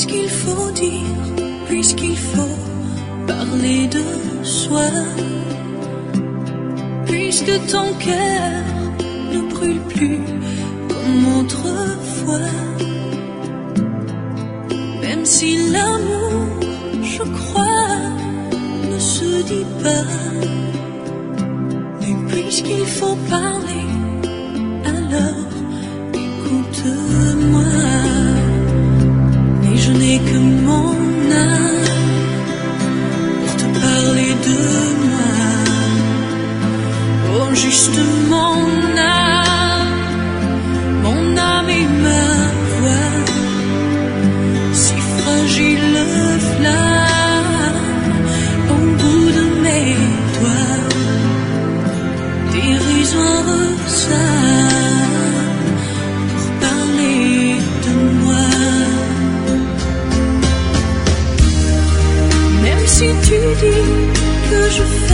puisqu'il faut dire, puisqu'il faut parler de soi, puisque ton cœur ne brûle plus comme autrefois, même si l'amour, je crois, ne se dit pas, mais puisqu'il faut parler juste mon âme, mon âme et ma voix, si fragile flamme, au bout de mes doigts, dérisoire ça, pour parler de moi. Même si tu dis que je fais